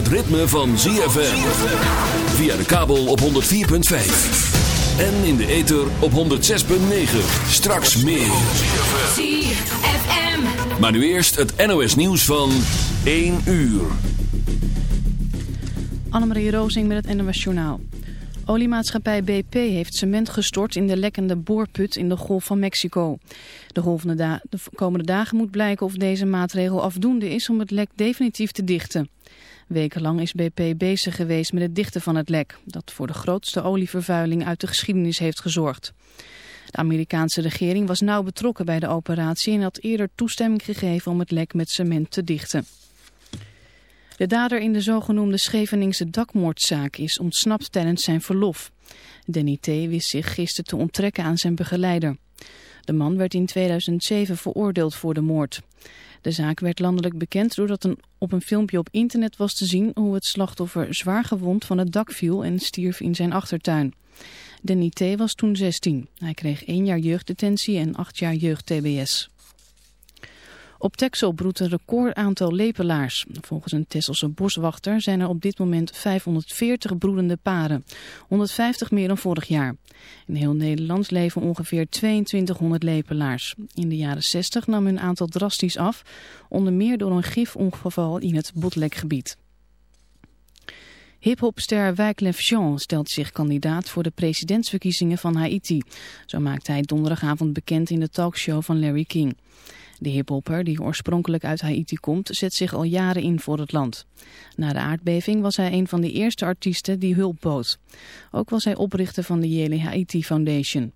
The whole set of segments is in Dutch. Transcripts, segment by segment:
het ritme van ZFM. Via de kabel op 104.5. En in de ether op 106.9. Straks meer. ZFM. Maar nu eerst het NOS nieuws van 1 uur. Annemarie Rozing met het NOS Journaal. Oliemaatschappij BP heeft cement gestort in de lekkende boorput in de Golf van Mexico. De, golvende de komende dagen moet blijken of deze maatregel afdoende is om het lek definitief te dichten. Wekenlang is BP bezig geweest met het dichten van het lek, dat voor de grootste olievervuiling uit de geschiedenis heeft gezorgd. De Amerikaanse regering was nauw betrokken bij de operatie en had eerder toestemming gegeven om het lek met cement te dichten. De dader in de zogenoemde Scheveningse dakmoordzaak is ontsnapt tijdens zijn verlof. Danny T. wist zich gisteren te onttrekken aan zijn begeleider. De man werd in 2007 veroordeeld voor de moord. De zaak werd landelijk bekend doordat een, op een filmpje op internet was te zien hoe het slachtoffer zwaar gewond van het dak viel en stierf in zijn achtertuin. Danny T. was toen 16. Hij kreeg één jaar jeugddetentie en acht jaar jeugd-TBS. Op Texel broedt een record aantal lepelaars. Volgens een Tesselse boswachter zijn er op dit moment 540 broedende paren. 150 meer dan vorig jaar. In heel Nederland leven ongeveer 2200 lepelaars. In de jaren 60 nam hun aantal drastisch af. Onder meer door een gifongeval in het Botlekgebied. Hip-hopster Wyclef Jean stelt zich kandidaat voor de presidentsverkiezingen van Haiti. Zo maakte hij donderdagavond bekend in de talkshow van Larry King. De hiphopper, die oorspronkelijk uit Haiti komt, zet zich al jaren in voor het land. Na de aardbeving was hij een van de eerste artiesten die hulp bood. Ook was hij oprichter van de Yele Haiti Foundation.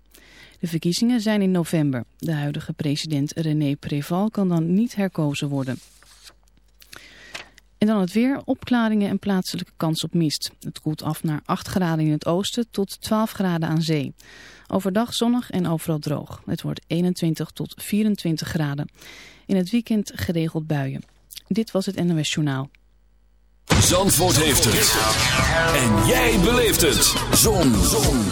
De verkiezingen zijn in november. De huidige president René Préval kan dan niet herkozen worden. En dan het weer, opklaringen en plaatselijke kans op mist. Het koelt af naar 8 graden in het oosten tot 12 graden aan zee. Overdag zonnig en overal droog. Het wordt 21 tot 24 graden. In het weekend geregeld buien. Dit was het NOS Journaal. Zandvoort heeft het. En jij beleeft het. Zon. Zon.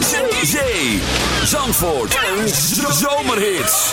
Zee. Zandvoort. Een zomerhit.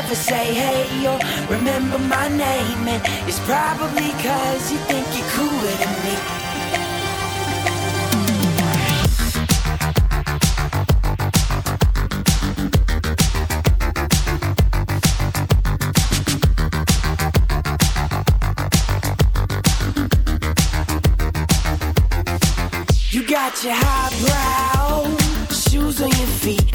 you never say hey or remember my name, and it's probably cause you think you're cooler than me. You got your highbrow shoes on your feet,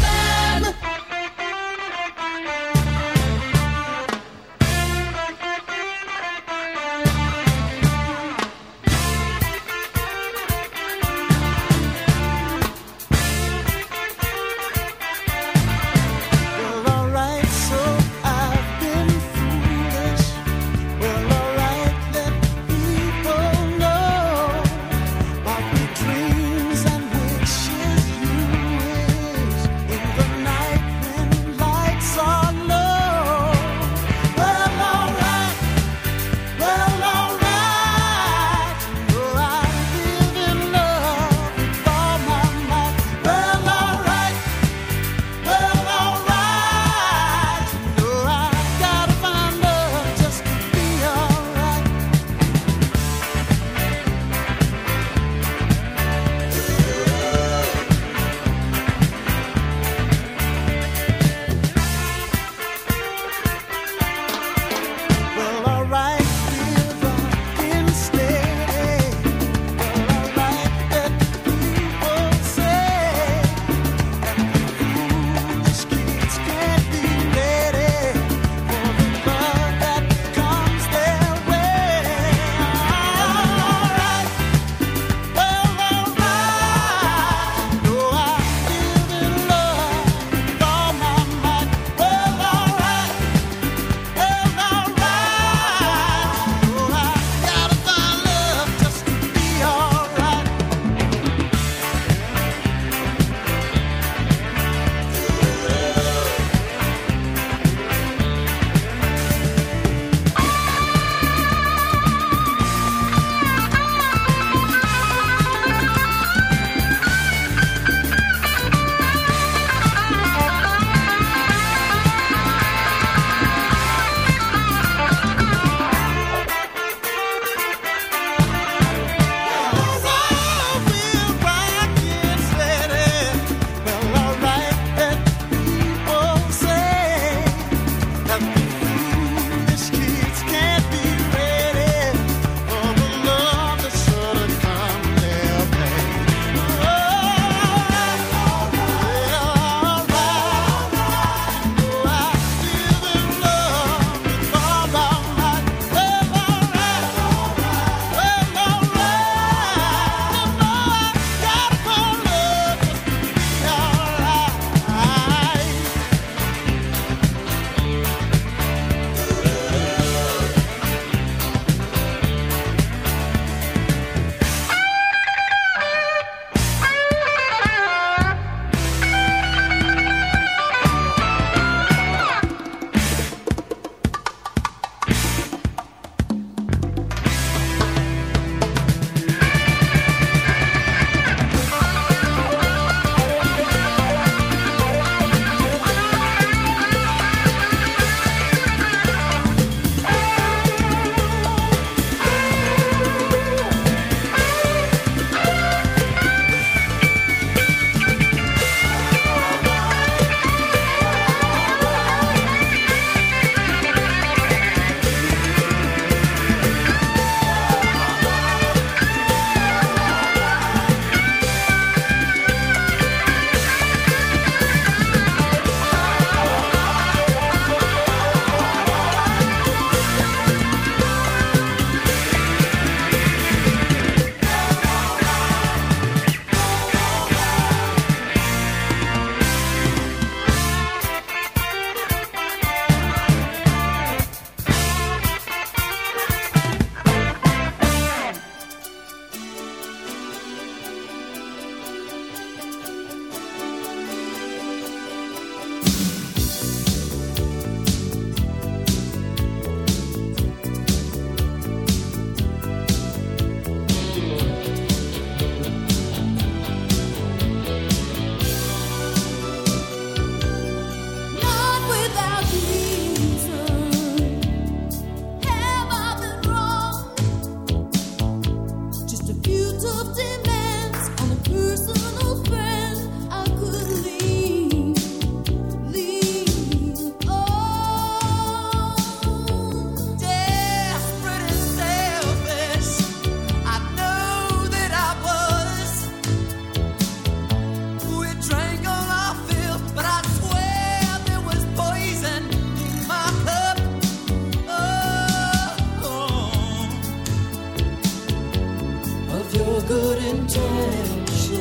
good intentions.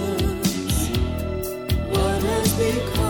What has become?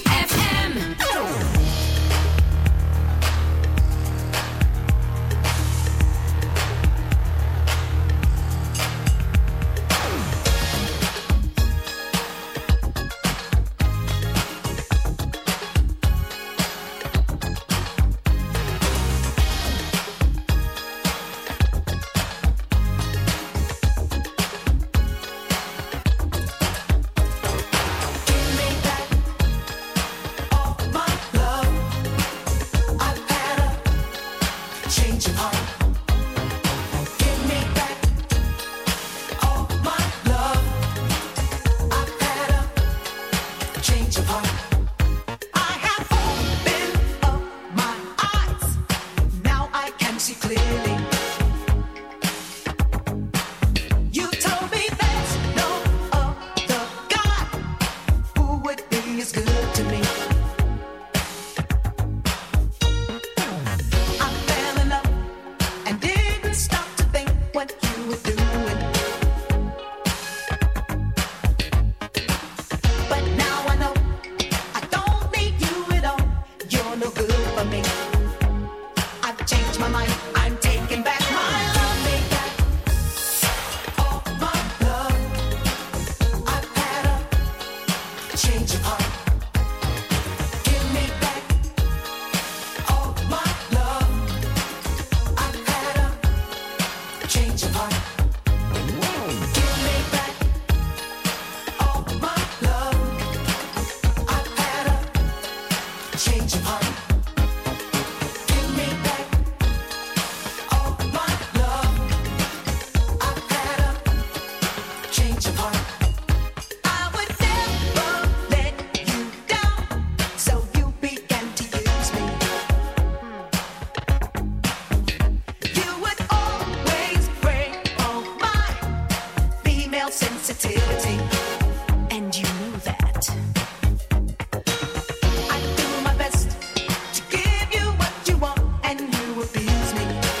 excuse me.